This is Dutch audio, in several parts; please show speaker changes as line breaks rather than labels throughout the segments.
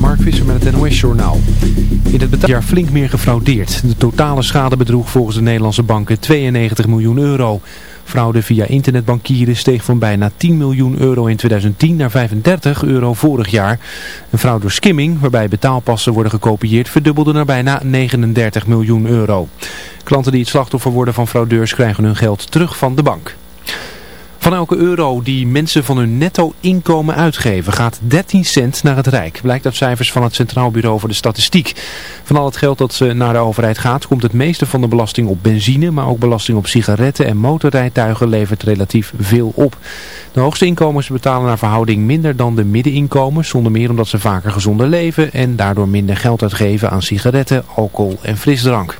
Mark Visser met het NOS-journaal. In het jaar flink meer gefraudeerd. De totale schade bedroeg volgens de Nederlandse banken 92 miljoen euro. Fraude via internetbankieren steeg van bijna 10 miljoen euro in 2010 naar 35 euro vorig jaar. Een fraude door skimming, waarbij betaalpassen worden gekopieerd, verdubbelde naar bijna 39 miljoen euro. Klanten die het slachtoffer worden van fraudeurs krijgen hun geld terug van de bank. Van elke euro die mensen van hun netto inkomen uitgeven gaat 13 cent naar het Rijk. Blijkt uit cijfers van het Centraal Bureau voor de Statistiek. Van al het geld dat naar de overheid gaat komt het meeste van de belasting op benzine. Maar ook belasting op sigaretten en motorrijtuigen levert relatief veel op. De hoogste inkomens betalen naar verhouding minder dan de middeninkomens. Zonder meer omdat ze vaker gezonder leven en daardoor minder geld uitgeven aan sigaretten, alcohol en frisdrank.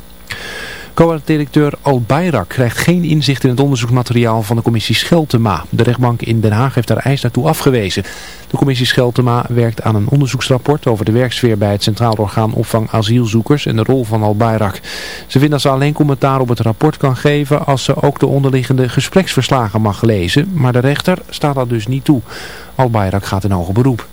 Co-directeur Al Bayrak krijgt geen inzicht in het onderzoeksmateriaal van de commissie Scheltema. De rechtbank in Den Haag heeft daar eis daartoe afgewezen. De commissie Scheltema werkt aan een onderzoeksrapport over de werksfeer bij het Centraal Orgaan Opvang Asielzoekers en de rol van Al Bayrak. Ze vindt dat ze alleen commentaar op het rapport kan geven als ze ook de onderliggende gespreksverslagen mag lezen. Maar de rechter staat dat dus niet toe. Al Bayrak gaat in hoger beroep.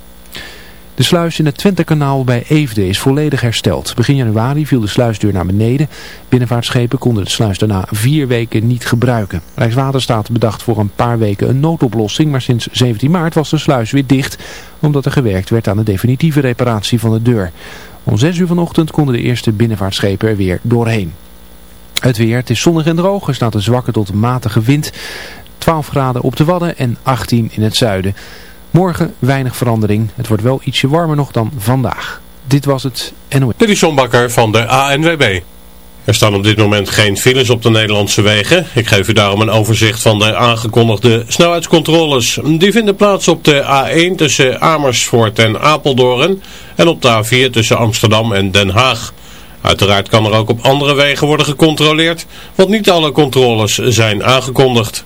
De sluis in het Twentekanaal bij Eefde is volledig hersteld. Begin januari viel de sluisdeur naar beneden. Binnenvaartschepen konden de sluis daarna vier weken niet gebruiken. Rijkswaterstaat bedacht voor een paar weken een noodoplossing, maar sinds 17 maart was de sluis weer dicht, omdat er gewerkt werd aan de definitieve reparatie van de deur. Om 6 uur vanochtend konden de eerste binnenvaartschepen er weer doorheen. Het weer, het is zonnig en droog, er staat een zwakke tot matige wind. 12 graden op de Wadden en 18 in het zuiden. Morgen weinig verandering. Het wordt wel ietsje warmer nog dan vandaag. Dit was het NOS.
Dit is van de ANWB. Er staan op dit moment geen files op de Nederlandse wegen. Ik geef u daarom een overzicht van de aangekondigde snelheidscontroles. Die vinden plaats op de A1 tussen Amersfoort en Apeldoorn en op de A4 tussen Amsterdam en Den Haag. Uiteraard kan er ook op andere wegen worden gecontroleerd, want niet alle controles zijn aangekondigd.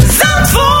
Zandvoort.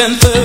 and the.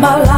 my
life.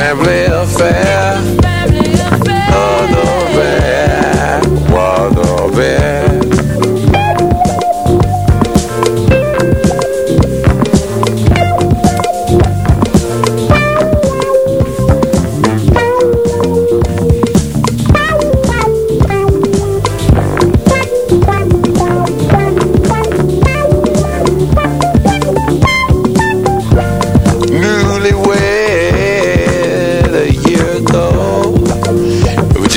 family affair.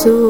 palsu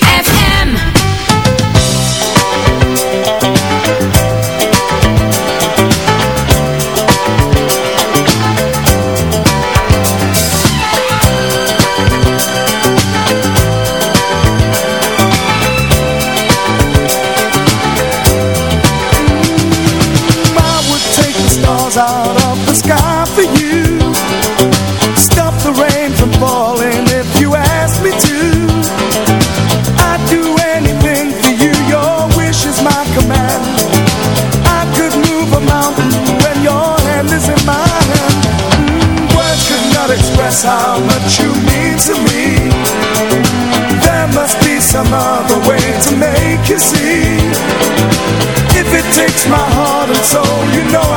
breaks my heart and soul, you know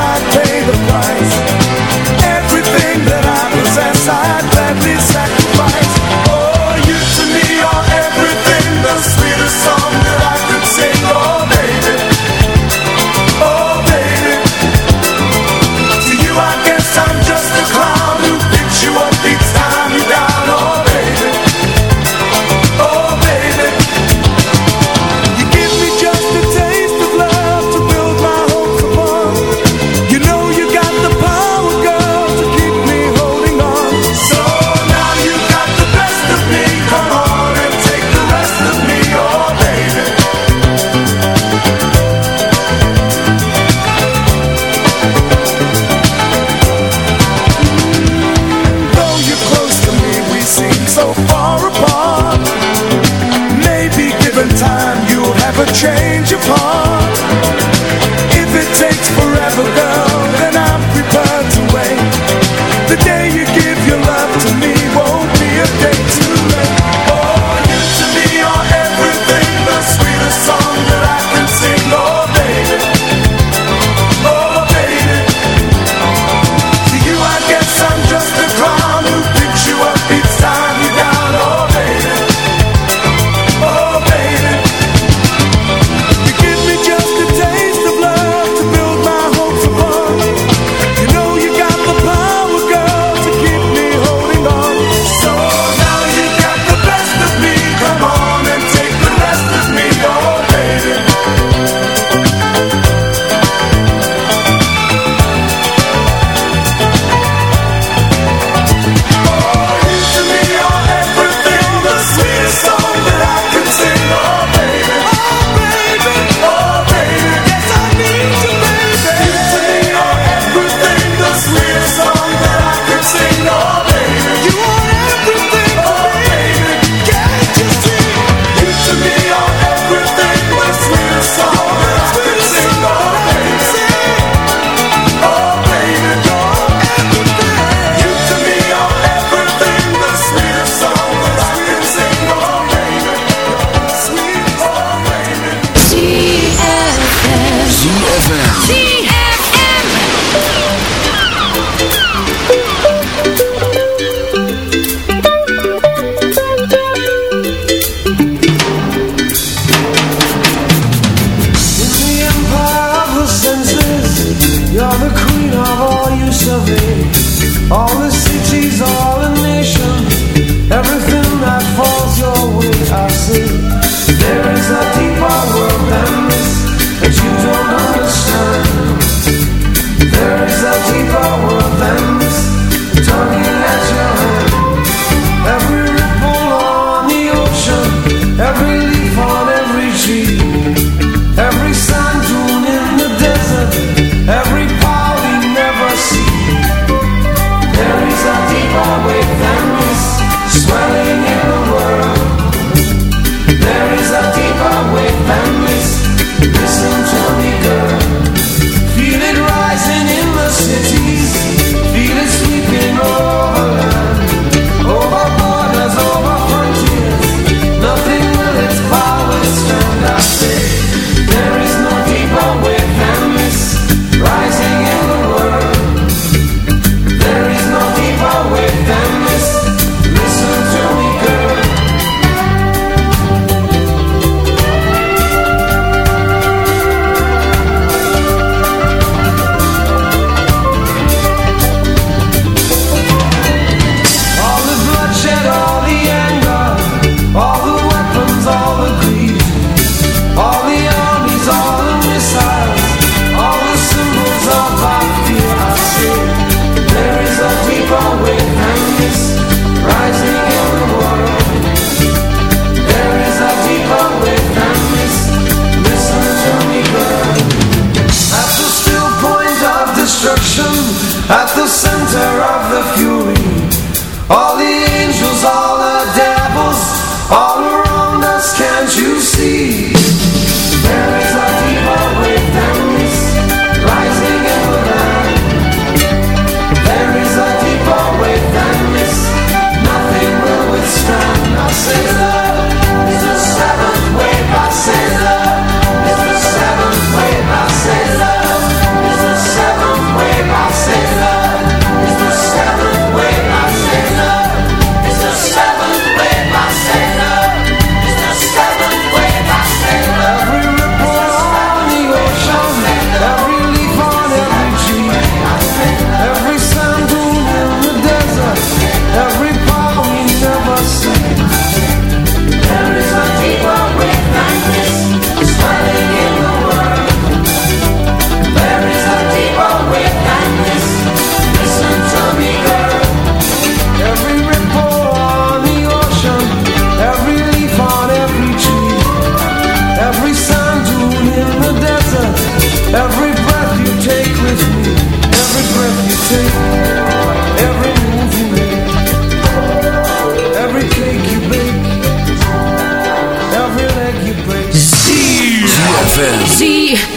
see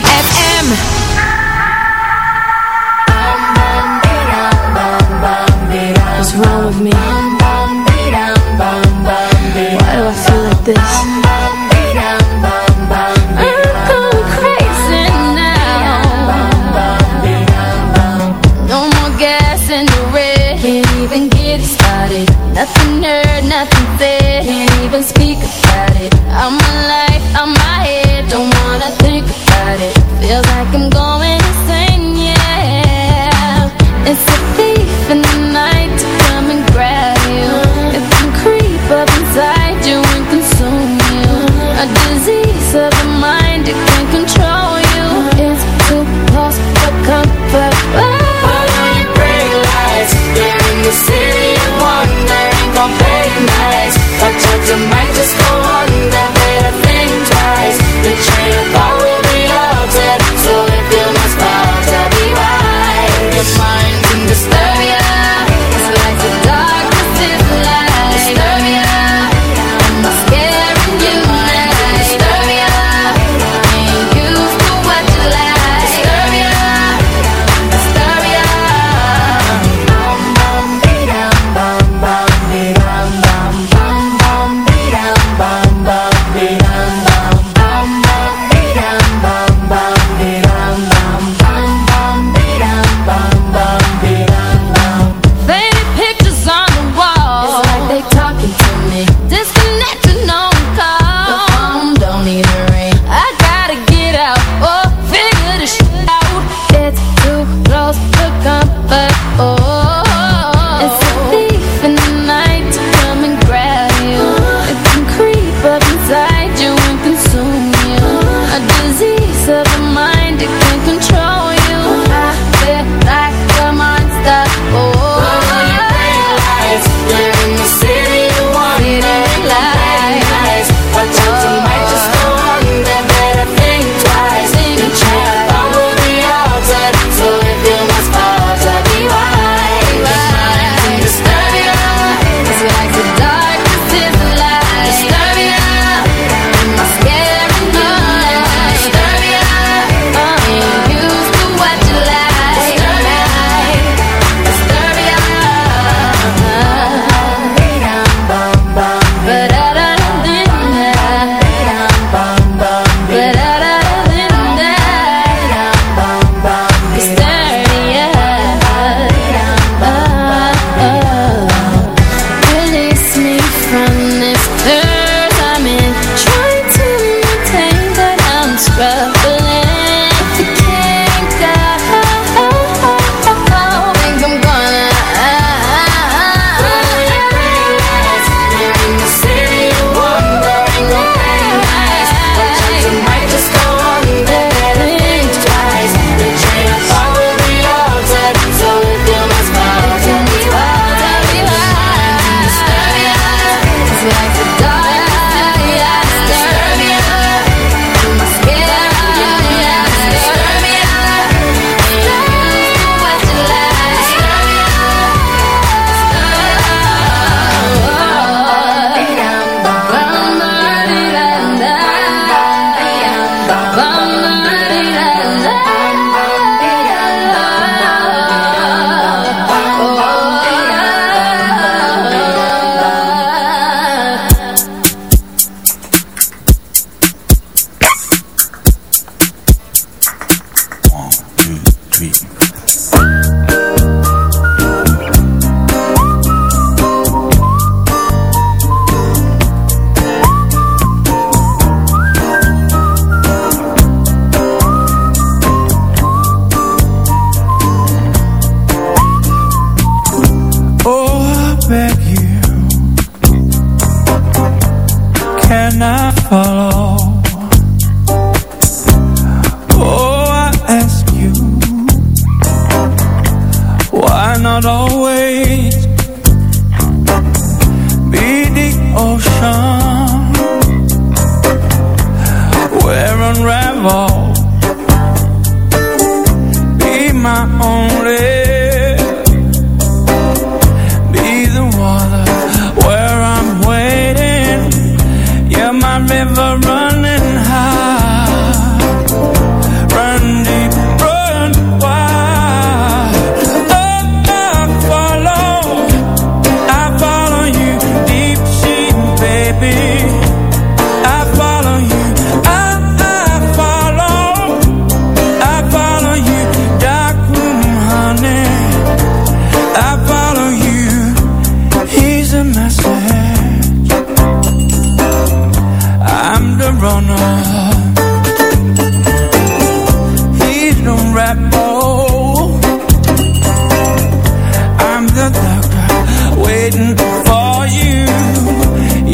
waiting for
you.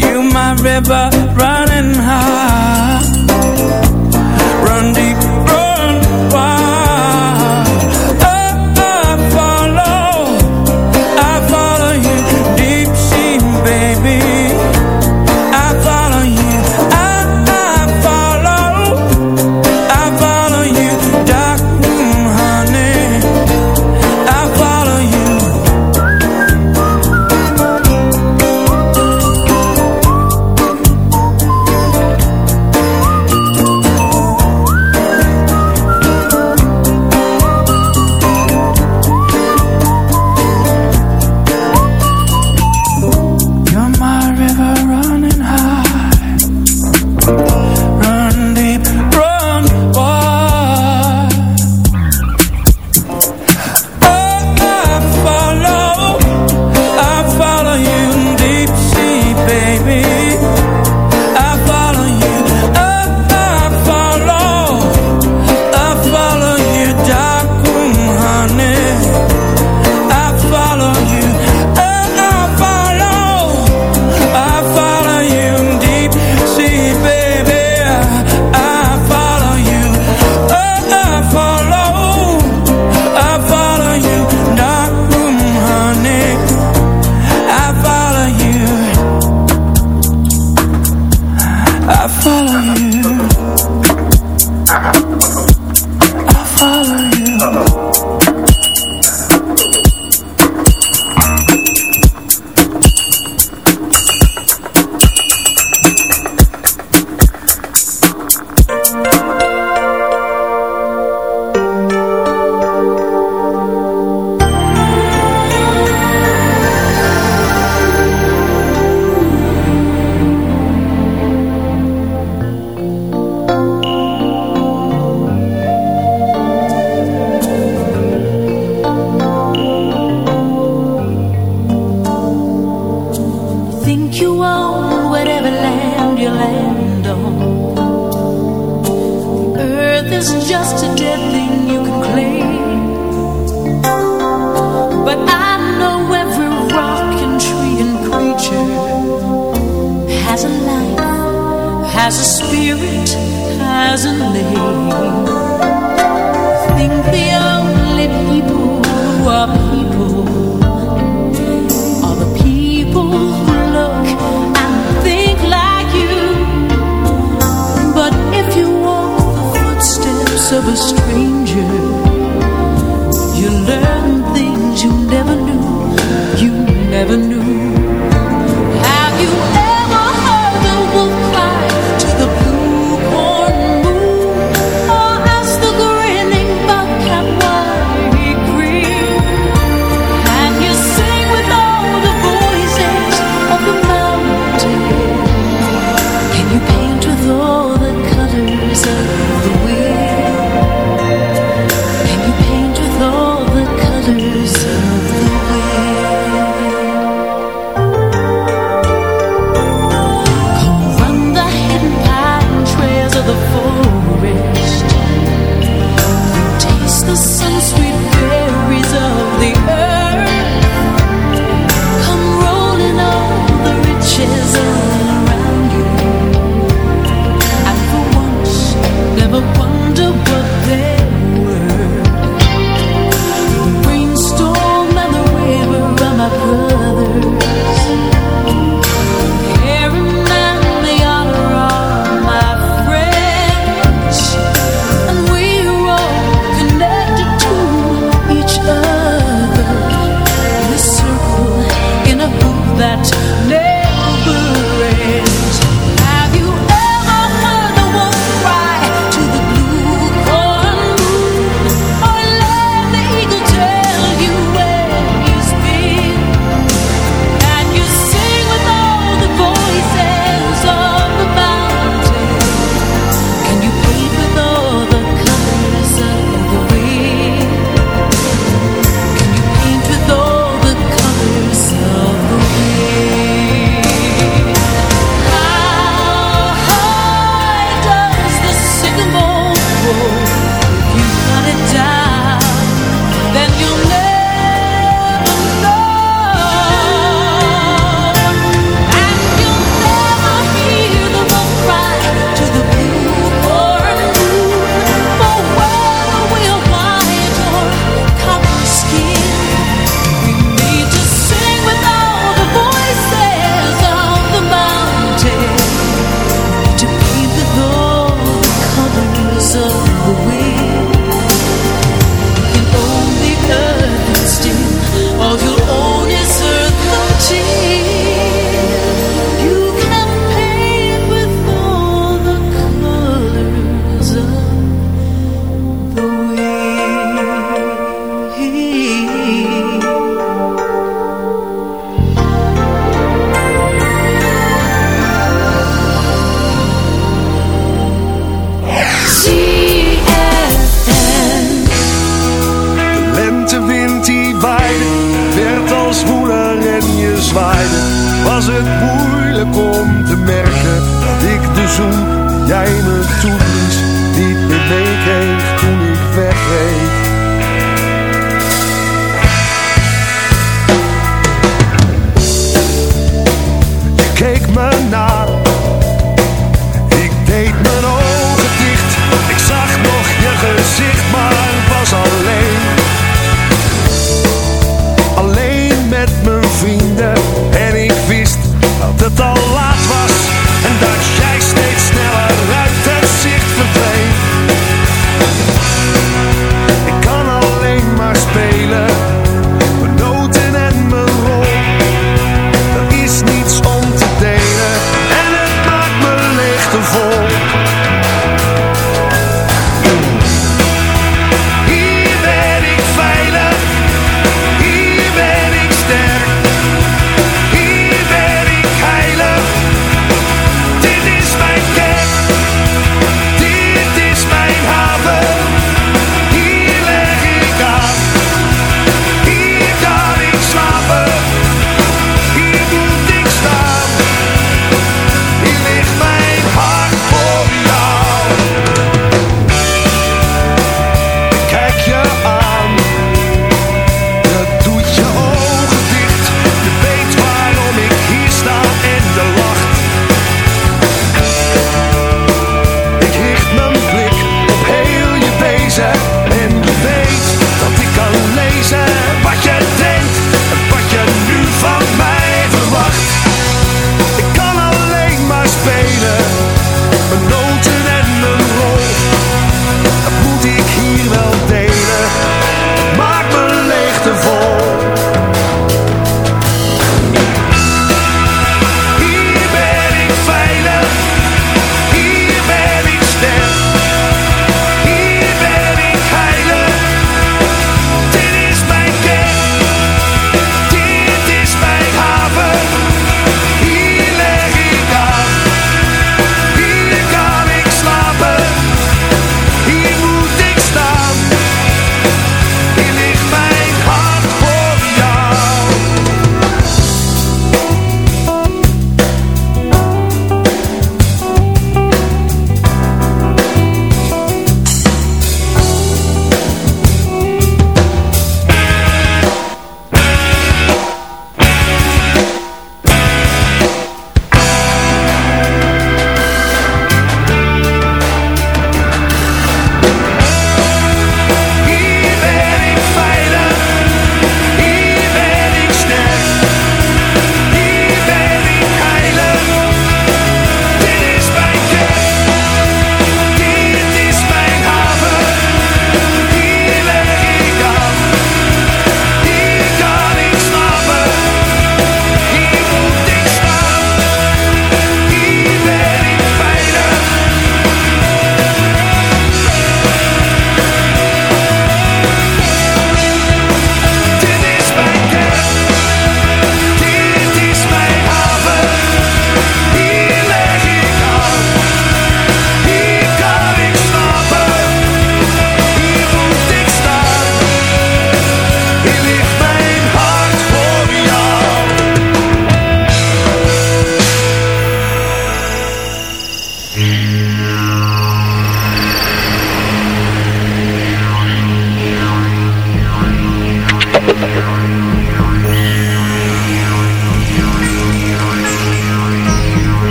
You
my river running high. Run deep